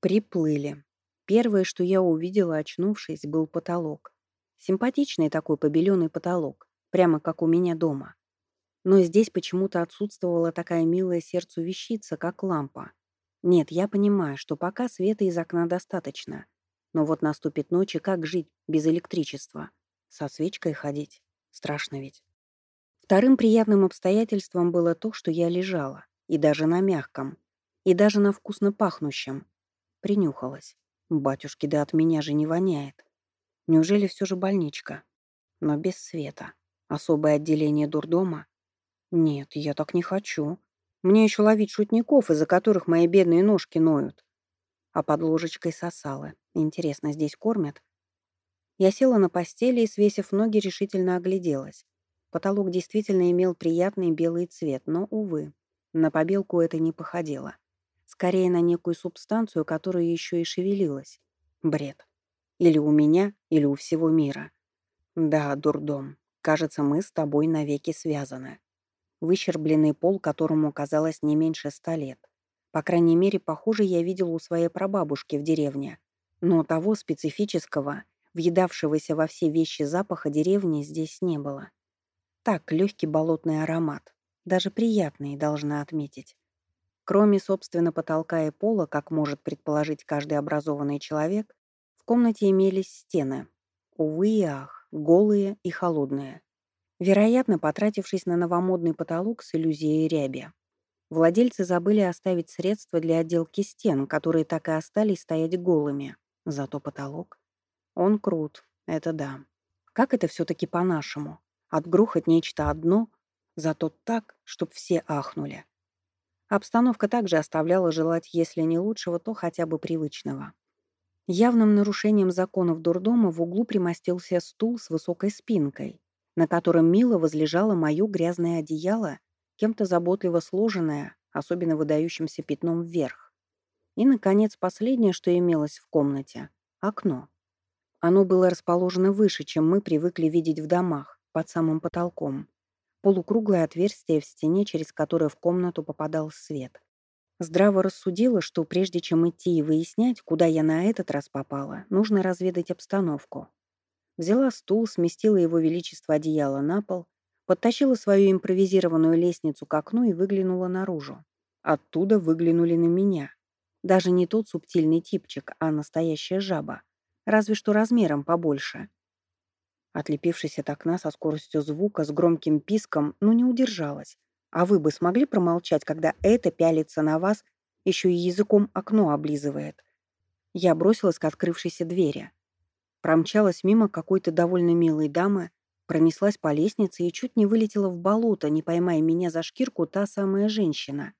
Приплыли. Первое, что я увидела, очнувшись, был потолок. Симпатичный такой побеленный потолок, прямо как у меня дома. Но здесь почему-то отсутствовала такая милая сердцу вещица, как лампа. Нет, я понимаю, что пока света из окна достаточно. Но вот наступит ночь, и как жить без электричества? Со свечкой ходить? Страшно ведь. Вторым приятным обстоятельством было то, что я лежала, и даже на мягком, и даже на вкусно пахнущем. Принюхалась. Батюшки, да от меня же не воняет. Неужели все же больничка? Но без света. Особое отделение дурдома? Нет, я так не хочу. Мне еще ловить шутников, из-за которых мои бедные ножки ноют. А под ложечкой сосала. Интересно, здесь кормят? Я села на постели и, свесив ноги, решительно огляделась. Потолок действительно имел приятный белый цвет, но, увы, на побелку это не походило. Скорее на некую субстанцию, которая еще и шевелилась. Бред. Или у меня, или у всего мира. Да, дурдом. Кажется, мы с тобой навеки связаны. Выщербленный пол, которому казалось не меньше ста лет. По крайней мере, похоже, я видел у своей прабабушки в деревне. Но того специфического, въедавшегося во все вещи запаха деревни здесь не было. Так, легкий болотный аромат. Даже приятный, должна отметить. Кроме, собственно, потолка и пола, как может предположить каждый образованный человек, в комнате имелись стены. Увы и ах, голые и холодные. Вероятно, потратившись на новомодный потолок с иллюзией ряби. Владельцы забыли оставить средства для отделки стен, которые так и остались стоять голыми. Зато потолок. Он крут, это да. Как это все-таки по-нашему? Отгрохать нечто одно, зато так, чтоб все ахнули. Обстановка также оставляла желать, если не лучшего, то хотя бы привычного. Явным нарушением законов дурдома в углу примостился стул с высокой спинкой, на котором мило возлежало мое грязное одеяло, кем-то заботливо сложенное, особенно выдающимся пятном вверх. И, наконец, последнее, что имелось в комнате — окно. Оно было расположено выше, чем мы привыкли видеть в домах, под самым потолком. Полукруглое отверстие в стене, через которое в комнату попадал свет. Здраво рассудила, что прежде чем идти и выяснять, куда я на этот раз попала, нужно разведать обстановку. Взяла стул, сместила его величество одеяло на пол, подтащила свою импровизированную лестницу к окну и выглянула наружу. Оттуда выглянули на меня. Даже не тот субтильный типчик, а настоящая жаба. Разве что размером побольше. Отлепившись от окна со скоростью звука, с громким писком, ну не удержалась. А вы бы смогли промолчать, когда это пялится на вас, еще и языком окно облизывает? Я бросилась к открывшейся двери. Промчалась мимо какой-то довольно милой дамы, пронеслась по лестнице и чуть не вылетела в болото, не поймая меня за шкирку та самая женщина.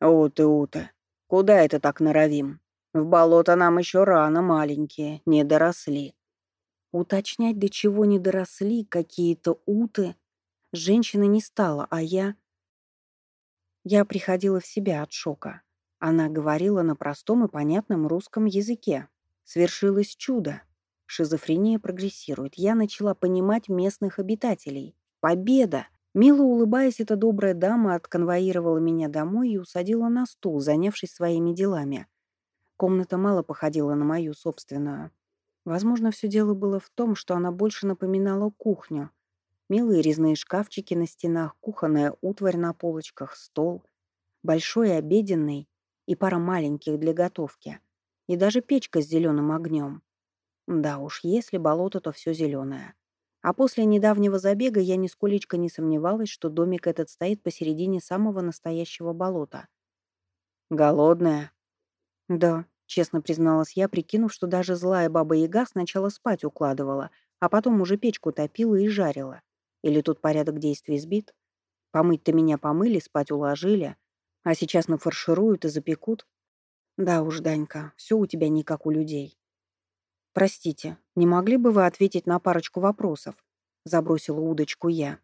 «Ута, Ута, куда это так норовим? В болото нам еще рано, маленькие, не доросли». Уточнять, до чего не доросли какие-то уты, Женщина не стала, а я... Я приходила в себя от шока. Она говорила на простом и понятном русском языке. Свершилось чудо. Шизофрения прогрессирует. Я начала понимать местных обитателей. Победа! Мило улыбаясь, эта добрая дама отконвоировала меня домой и усадила на стул, занявшись своими делами. Комната мало походила на мою собственную. Возможно, все дело было в том, что она больше напоминала кухню, Милые резные шкафчики на стенах, кухонная утварь на полочках, стол, большой обеденный и пара маленьких для готовки. И даже печка с зеленым огнем. Да уж, если болото, то все зеленое. А после недавнего забега я нисколечко не сомневалась, что домик этот стоит посередине самого настоящего болота. «Голодная?» «Да», — честно призналась я, прикинув, что даже злая баба-яга сначала спать укладывала, а потом уже печку топила и жарила. Или тут порядок действий сбит? Помыть-то меня помыли, спать уложили, а сейчас нафаршируют и запекут? Да уж, Данька, все у тебя не как у людей. Простите, не могли бы вы ответить на парочку вопросов? Забросила удочку я.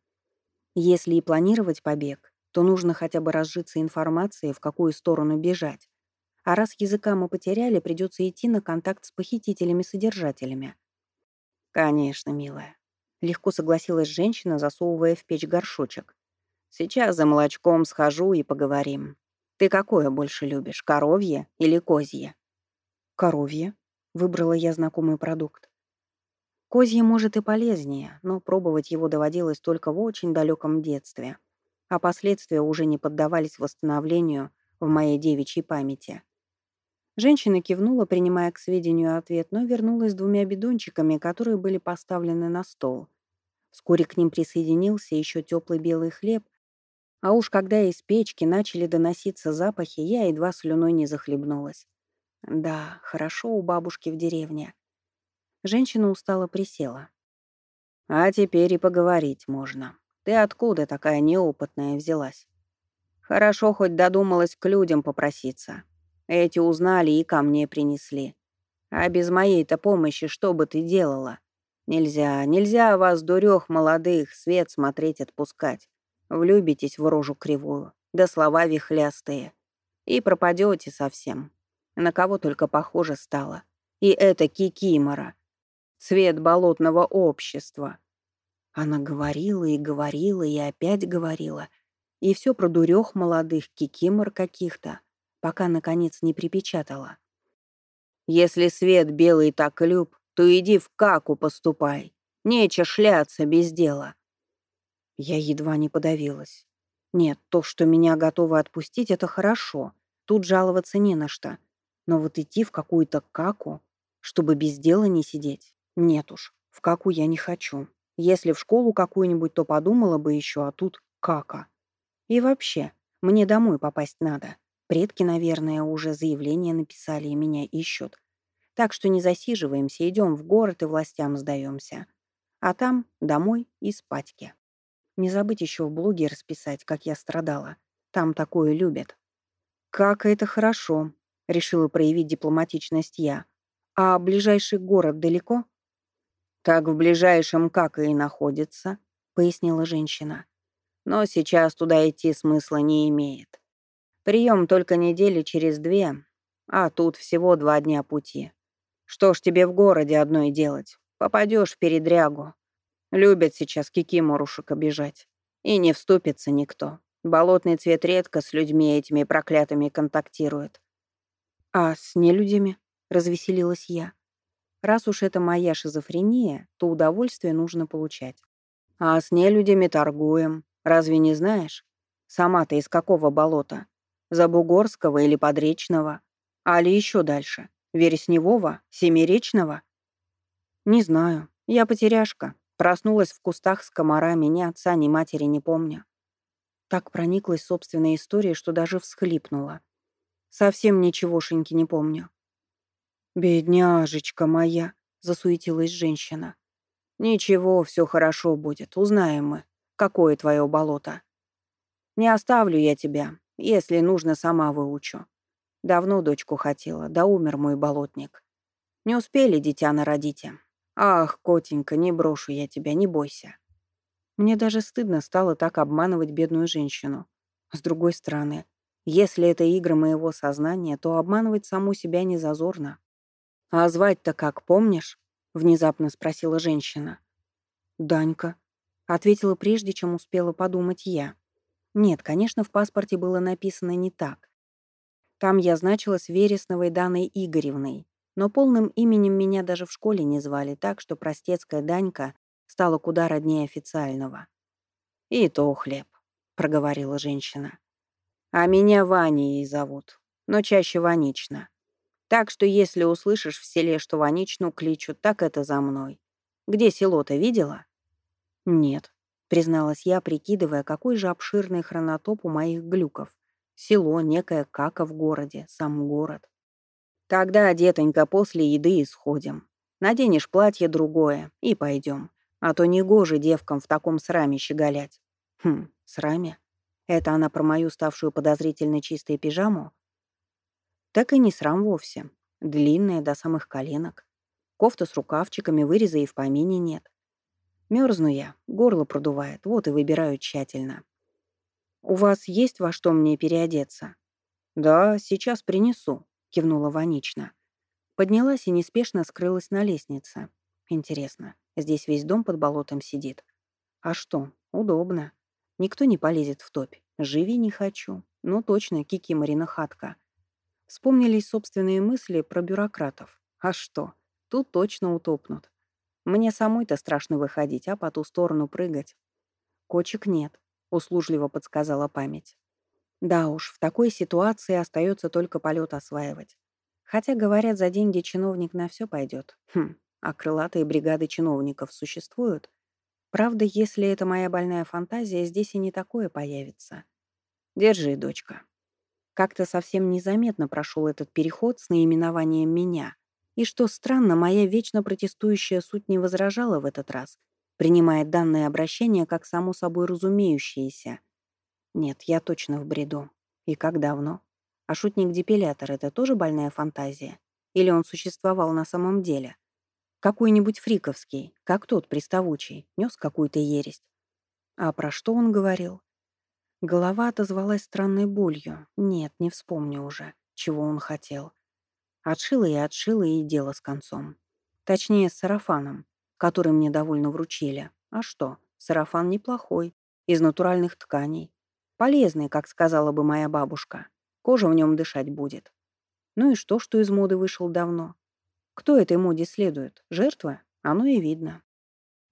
Если и планировать побег, то нужно хотя бы разжиться информацией, в какую сторону бежать. А раз языка мы потеряли, придется идти на контакт с похитителями-содержателями. Конечно, милая. Легко согласилась женщина, засовывая в печь горшочек. «Сейчас за молочком схожу и поговорим. Ты какое больше любишь, коровье или козье? Коровье. Выбрала я знакомый продукт. Козье может и полезнее, но пробовать его доводилось только в очень далеком детстве, а последствия уже не поддавались восстановлению в моей девичьей памяти. Женщина кивнула, принимая к сведению ответ, но вернулась с двумя бидончиками, которые были поставлены на стол. Вскоре к ним присоединился еще теплый белый хлеб, а уж когда из печки начали доноситься запахи, я едва слюной не захлебнулась. Да, хорошо у бабушки в деревне. Женщина устало присела. А теперь и поговорить можно. Ты откуда такая неопытная взялась? Хорошо, хоть додумалась к людям попроситься. Эти узнали и ко мне принесли. А без моей-то помощи что бы ты делала? Нельзя, нельзя вас, дурёх молодых, свет смотреть отпускать. Влюбитесь в рожу кривую, да слова вихлястые. И пропадете совсем. На кого только похоже стало. И это кикимора. Цвет болотного общества. Она говорила и говорила, и опять говорила. И все про дурёх молодых кикимор каких-то, пока, наконец, не припечатала. «Если свет белый так люб, то иди в каку поступай. Нече шляться без дела. Я едва не подавилась. Нет, то, что меня готовы отпустить, это хорошо. Тут жаловаться не на что. Но вот идти в какую-то каку, чтобы без дела не сидеть, нет уж, в каку я не хочу. Если в школу какую-нибудь, то подумала бы еще, а тут кака. И вообще, мне домой попасть надо. Предки, наверное, уже заявление написали и меня ищут. Так что не засиживаемся, идем в город и властям сдаемся. А там домой и спатьки. Не забыть еще в блоге расписать, как я страдала. Там такое любят. «Как это хорошо», — решила проявить дипломатичность я. «А ближайший город далеко?» «Так в ближайшем как и находится», — пояснила женщина. «Но сейчас туда идти смысла не имеет. Прием только недели через две, а тут всего два дня пути. Что ж тебе в городе одной делать? Попадешь в передрягу. Любят сейчас кикиморушек обижать. И не вступится никто. Болотный цвет редко с людьми этими проклятыми контактирует. «А с нелюдями?» — развеселилась я. «Раз уж это моя шизофрения, то удовольствие нужно получать». «А с нелюдями торгуем. Разве не знаешь? Сама-то из какого болота? Забугорского или Подречного? Али еще дальше? Вересневого? Семиречного?» «Не знаю. Я потеряшка. Проснулась в кустах с комарами, ни отца, ни матери не помню. Так прониклась собственной историей, что даже всхлипнула. Совсем ничегошеньки не помню. «Бедняжечка моя», — засуетилась женщина. «Ничего, все хорошо будет, узнаем мы, какое твое болото. Не оставлю я тебя, если нужно, сама выучу. Давно дочку хотела, да умер мой болотник. Не успели дитя народить, «Ах, котенька, не брошу я тебя, не бойся». Мне даже стыдно стало так обманывать бедную женщину. С другой стороны, если это игры моего сознания, то обманывать саму себя не зазорно. «А звать-то как, помнишь?» — внезапно спросила женщина. «Данька», — ответила прежде, чем успела подумать я. Нет, конечно, в паспорте было написано не так. Там я значилась Вересновой Даной Игоревной, но полным именем меня даже в школе не звали, так что простецкая Данька стала куда роднее официального. «И то хлеб», — проговорила женщина. «А меня Ваней зовут, но чаще Ванично. Так что если услышишь в селе, что Ваничну кличут, так это за мной. Где село-то видела?» «Нет», — призналась я, прикидывая, какой же обширный хронотоп у моих глюков. Село, некая кака в городе, сам город. Тогда, детонька, после еды исходим. Наденешь платье другое и пойдем. А то негоже девкам в таком сраме щеголять. Хм, сраме? Это она про мою ставшую подозрительно чистой пижаму? Так и не срам вовсе. Длинная до самых коленок. Кофта с рукавчиками, выреза и в помине нет. Мерзну я, горло продувает, вот и выбираю тщательно. «У вас есть во что мне переодеться?» «Да, сейчас принесу», кивнула Ванична. Поднялась и неспешно скрылась на лестнице. Интересно, здесь весь дом под болотом сидит. А что, удобно. Никто не полезет в топь. Живи не хочу. Ну точно, Кики Марина хатка. Вспомнились собственные мысли про бюрократов. А что? Тут точно утопнут. Мне самой-то страшно выходить, а по ту сторону прыгать. Кочек нет, услужливо подсказала память. Да уж, в такой ситуации остается только полет осваивать. Хотя, говорят, за деньги чиновник на все пойдет. Хм, а крылатые бригады чиновников существуют? Правда, если это моя больная фантазия, здесь и не такое появится. Держи, дочка. Как-то совсем незаметно прошел этот переход с наименованием меня. И что странно, моя вечно протестующая суть не возражала в этот раз, принимая данное обращение как само собой разумеющееся. Нет, я точно в бреду. И как давно? А шутник-депилятор — это тоже больная фантазия? Или он существовал на самом деле? Какой-нибудь фриковский, как тот приставучий, нес какую-то ересь. А про что он говорил? Голова отозвалась странной болью. Нет, не вспомню уже, чего он хотел. Отшила и отшила, и дело с концом. Точнее, с сарафаном, который мне довольно вручили. А что, сарафан неплохой, из натуральных тканей. Полезный, как сказала бы моя бабушка. Кожа в нем дышать будет. Ну и что, что из моды вышел давно? Кто этой моде следует? Жертва? Оно и видно.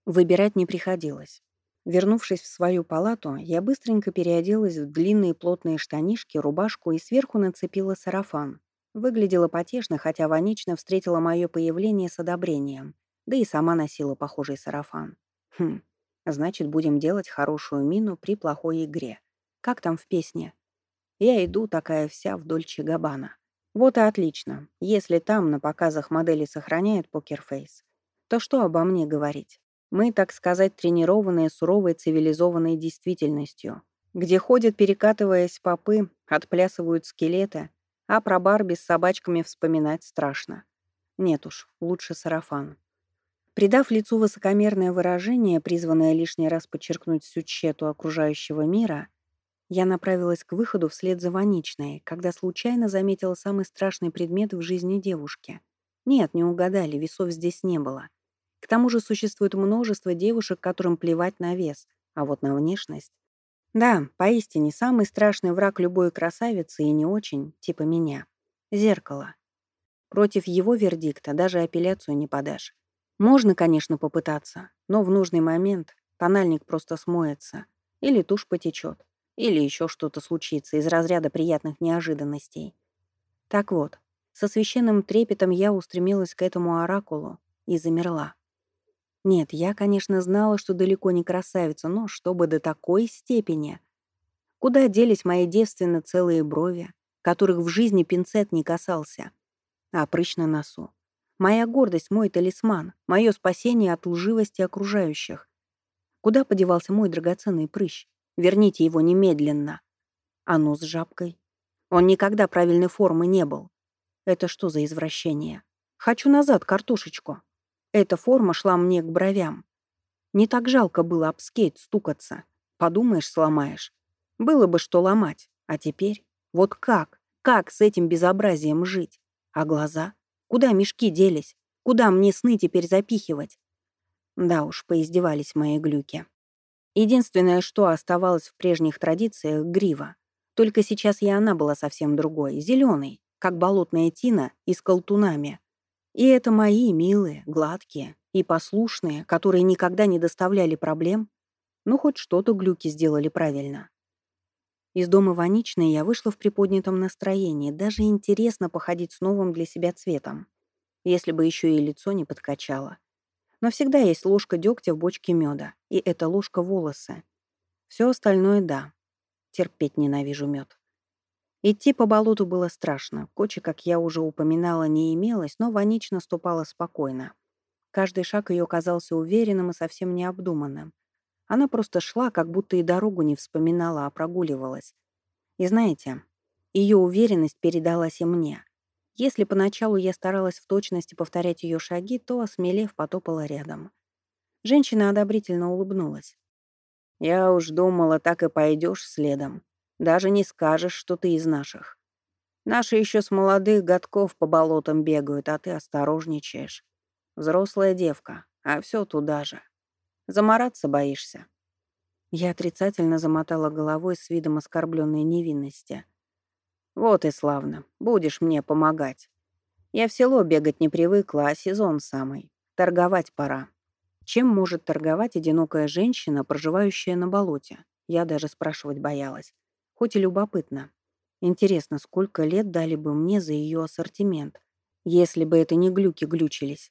Выбирать не приходилось. Вернувшись в свою палату, я быстренько переоделась в длинные плотные штанишки, рубашку и сверху нацепила сарафан. Выглядела потешно, хотя Ванична встретила мое появление с одобрением, да и сама носила похожий сарафан. Хм, значит, будем делать хорошую мину при плохой игре. Как там в песне? Я иду такая вся вдоль Чигабана. Вот и отлично. Если там на показах модели сохраняют покерфейс, то что обо мне говорить? Мы, так сказать, тренированные суровой цивилизованной действительностью, где ходят, перекатываясь попы, отплясывают скелеты, а про Барби с собачками вспоминать страшно. Нет уж, лучше сарафан. Придав лицу высокомерное выражение, призванное лишний раз подчеркнуть всю тщету окружающего мира, я направилась к выходу вслед за Ваничной, когда случайно заметила самый страшный предмет в жизни девушки. Нет, не угадали, весов здесь не было. К тому же существует множество девушек, которым плевать на вес, а вот на внешность. Да, поистине, самый страшный враг любой красавицы и не очень, типа меня. Зеркало. Против его вердикта даже апелляцию не подашь. Можно, конечно, попытаться, но в нужный момент тональник просто смоется, или тушь потечет, или еще что-то случится из разряда приятных неожиданностей. Так вот, со священным трепетом я устремилась к этому оракулу и замерла. Нет, я, конечно, знала, что далеко не красавица, но чтобы до такой степени. Куда делись мои девственно целые брови, которых в жизни пинцет не касался? А прыщ на носу. Моя гордость, мой талисман, мое спасение от лживости окружающих. Куда подевался мой драгоценный прыщ? Верните его немедленно. А нос с жабкой? Он никогда правильной формы не был. Это что за извращение? Хочу назад картошечку. Эта форма шла мне к бровям. Не так жалко было об скейт стукаться. Подумаешь, сломаешь. Было бы что ломать. А теперь? Вот как? Как с этим безобразием жить? А глаза? Куда мешки делись? Куда мне сны теперь запихивать? Да уж, поиздевались мои глюки. Единственное, что оставалось в прежних традициях — грива. Только сейчас и она была совсем другой, зеленой, как болотная тина и с колтунами. И это мои милые, гладкие и послушные, которые никогда не доставляли проблем, ну хоть что-то глюки сделали правильно. Из дома Ваничной я вышла в приподнятом настроении, даже интересно походить с новым для себя цветом, если бы еще и лицо не подкачало. Но всегда есть ложка дегтя в бочке меда, и эта ложка волосы. Все остальное — да. Терпеть ненавижу мед. Идти по болоту было страшно. Кочи, как я уже упоминала, не имелось, но Ванич наступала спокойно. Каждый шаг ее казался уверенным и совсем необдуманным. Она просто шла, как будто и дорогу не вспоминала, а прогуливалась. И знаете, ее уверенность передалась и мне. Если поначалу я старалась в точности повторять ее шаги, то, осмелев, потопала рядом. Женщина одобрительно улыбнулась. «Я уж думала, так и пойдешь следом», даже не скажешь, что ты из наших. Наши еще с молодых годков по болотам бегают, а ты осторожничаешь. Взрослая девка, а все туда же. Замораться боишься?» Я отрицательно замотала головой с видом оскорбленной невинности. Вот и славно. Будешь мне помогать. Я в село бегать не привыкла, а сезон самый. Торговать пора. Чем может торговать одинокая женщина, проживающая на болоте? Я даже спрашивать боялась. Хоть и любопытно. Интересно, сколько лет дали бы мне за ее ассортимент, если бы это не глюки глючились.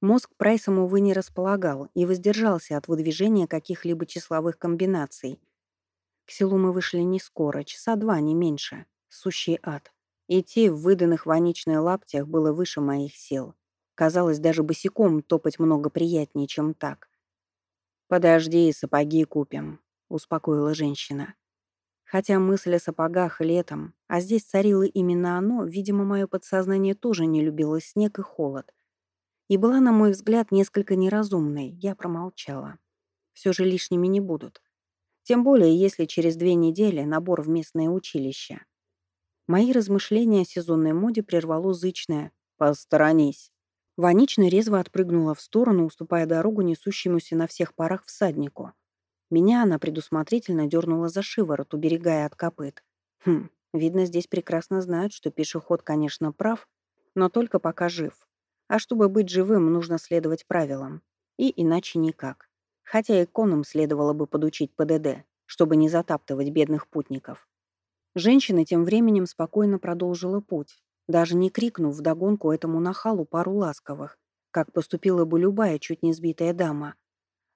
Мозг Прайсом, увы, не располагал и воздержался от выдвижения каких-либо числовых комбинаций. К селу мы вышли не скоро, часа два, не меньше. Сущий ад. Идти в выданных ваничных лаптях было выше моих сил. Казалось, даже босиком топать много приятнее, чем так. «Подожди, сапоги купим», — успокоила женщина. Хотя мысль о сапогах летом, а здесь царило именно оно, видимо, мое подсознание тоже не любило снег и холод. И была, на мой взгляд, несколько неразумной, я промолчала. Все же лишними не будут. Тем более, если через две недели набор в местное училище. Мои размышления о сезонной моде прервало зычное «Посторонись». Ванична резво отпрыгнула в сторону, уступая дорогу несущемуся на всех парах всаднику. Меня она предусмотрительно дернула за шиворот, уберегая от копыт. Хм, видно, здесь прекрасно знают, что пешеход, конечно, прав, но только пока жив. А чтобы быть живым, нужно следовать правилам. И иначе никак. Хотя и конным следовало бы подучить ПДД, чтобы не затаптывать бедных путников. Женщина тем временем спокойно продолжила путь, даже не крикнув вдогонку этому нахалу пару ласковых, как поступила бы любая чуть не сбитая дама.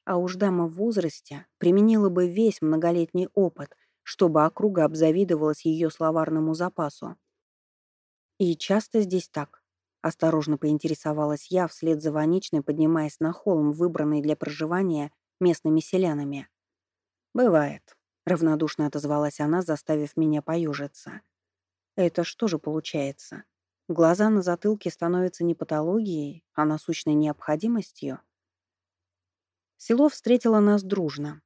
А уж дама в возрасте применила бы весь многолетний опыт, чтобы округа обзавидовалась ее словарному запасу. И часто здесь так. Осторожно поинтересовалась я, вслед за Ваничной, поднимаясь на холм, выбранный для проживания местными селянами. «Бывает», Равнодушно отозвалась она, заставив меня поюжиться. Это что же получается? Глаза на затылке становятся не патологией, а насущной необходимостью? Село встретило нас дружно.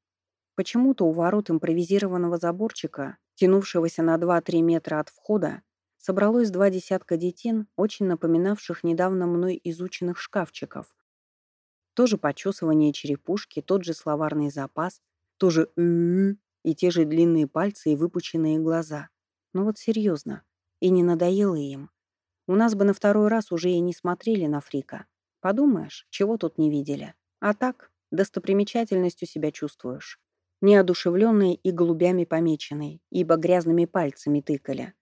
Почему-то у ворот импровизированного заборчика, тянувшегося на 2-3 метра от входа, собралось два десятка детин, очень напоминавших недавно мной изученных шкафчиков. Тоже почесывание черепушки, тот же словарный запас, тоже «ы-ы», и те же длинные пальцы и выпученные глаза. Но вот серьезно. И не надоело им. У нас бы на второй раз уже и не смотрели на Фрика. Подумаешь, чего тут не видели. А так, достопримечательностью себя чувствуешь. Неодушевленные и голубями помеченные, ибо грязными пальцами тыкали.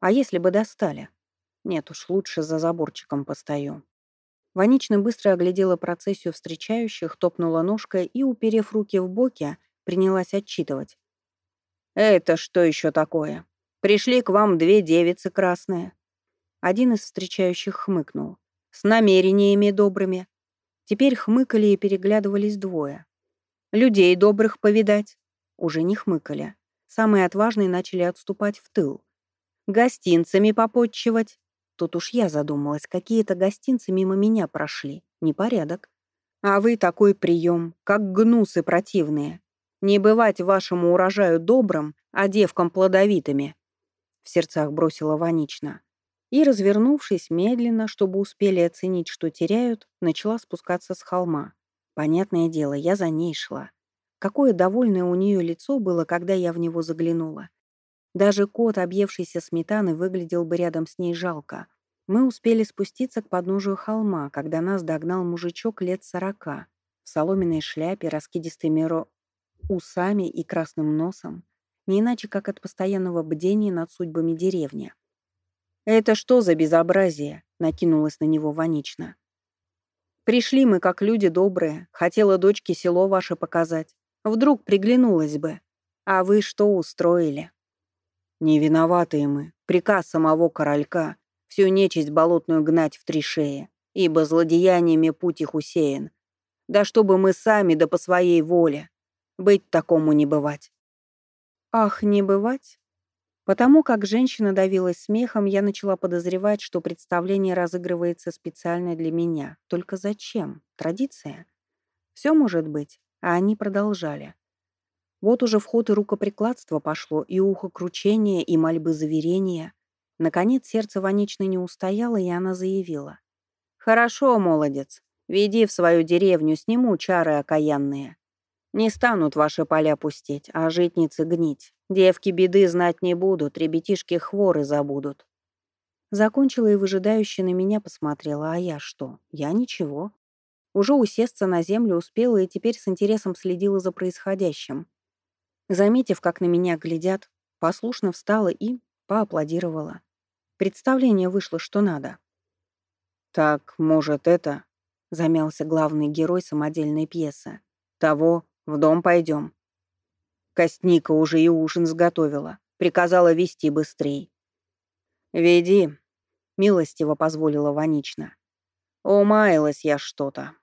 А если бы достали? Нет уж, лучше за заборчиком постою. Ванична быстро оглядела процессию встречающих, топнула ножкой и, уперев руки в боки, принялась отчитывать. «Это что еще такое? Пришли к вам две девицы красные». Один из встречающих хмыкнул. «С намерениями добрыми». Теперь хмыкали и переглядывались двое. «Людей добрых повидать». Уже не хмыкали. Самые отважные начали отступать в тыл. «Гостинцами попотчевать». Тут уж я задумалась, какие-то гостинцы мимо меня прошли. Непорядок. А вы такой прием, как гнусы противные. Не бывать вашему урожаю добрым, а девкам плодовитыми», — в сердцах бросила Ванична. И, развернувшись медленно, чтобы успели оценить, что теряют, начала спускаться с холма. Понятное дело, я за ней шла. Какое довольное у нее лицо было, когда я в него заглянула. Даже кот, объевшийся сметаны, выглядел бы рядом с ней жалко. Мы успели спуститься к подножию холма, когда нас догнал мужичок лет сорока. В соломенной шляпе, раскидистыми ро усами и красным носом, не иначе как от постоянного бдения над судьбами деревни. «Это что за безобразие?» — накинулась на него Ванично. «Пришли мы, как люди добрые, хотела дочке село ваше показать. Вдруг приглянулась бы. А вы что устроили?» «Не виноватые мы. Приказ самого королька — всю нечисть болотную гнать в три шеи, ибо злодеяниями путь их усеян. Да чтобы мы сами, да по своей воле. Быть такому не бывать. Ах, не бывать? Потому как женщина давилась смехом, я начала подозревать, что представление разыгрывается специально для меня. Только зачем? Традиция? Все может быть. А они продолжали. Вот уже вход и рукоприкладство пошло, и ухокручение, и мольбы заверения. Наконец сердце Ваничной не устояло, и она заявила. «Хорошо, молодец. Веди в свою деревню, сниму чары окаянные. Не станут ваши поля пустить, а житницы гнить. Девки беды знать не будут, ребятишки хворы забудут. Закончила и выжидающе на меня посмотрела, а я что? Я ничего. Уже усесться на землю успела и теперь с интересом следила за происходящим. Заметив, как на меня глядят, послушно встала и поаплодировала. Представление вышло, что надо. «Так, может, это...» — замялся главный герой самодельной пьесы. «Того, в дом пойдем». Костника уже и ужин сготовила. Приказала вести быстрей. «Веди», — милостиво позволила Ванична. «Умаялась я что-то.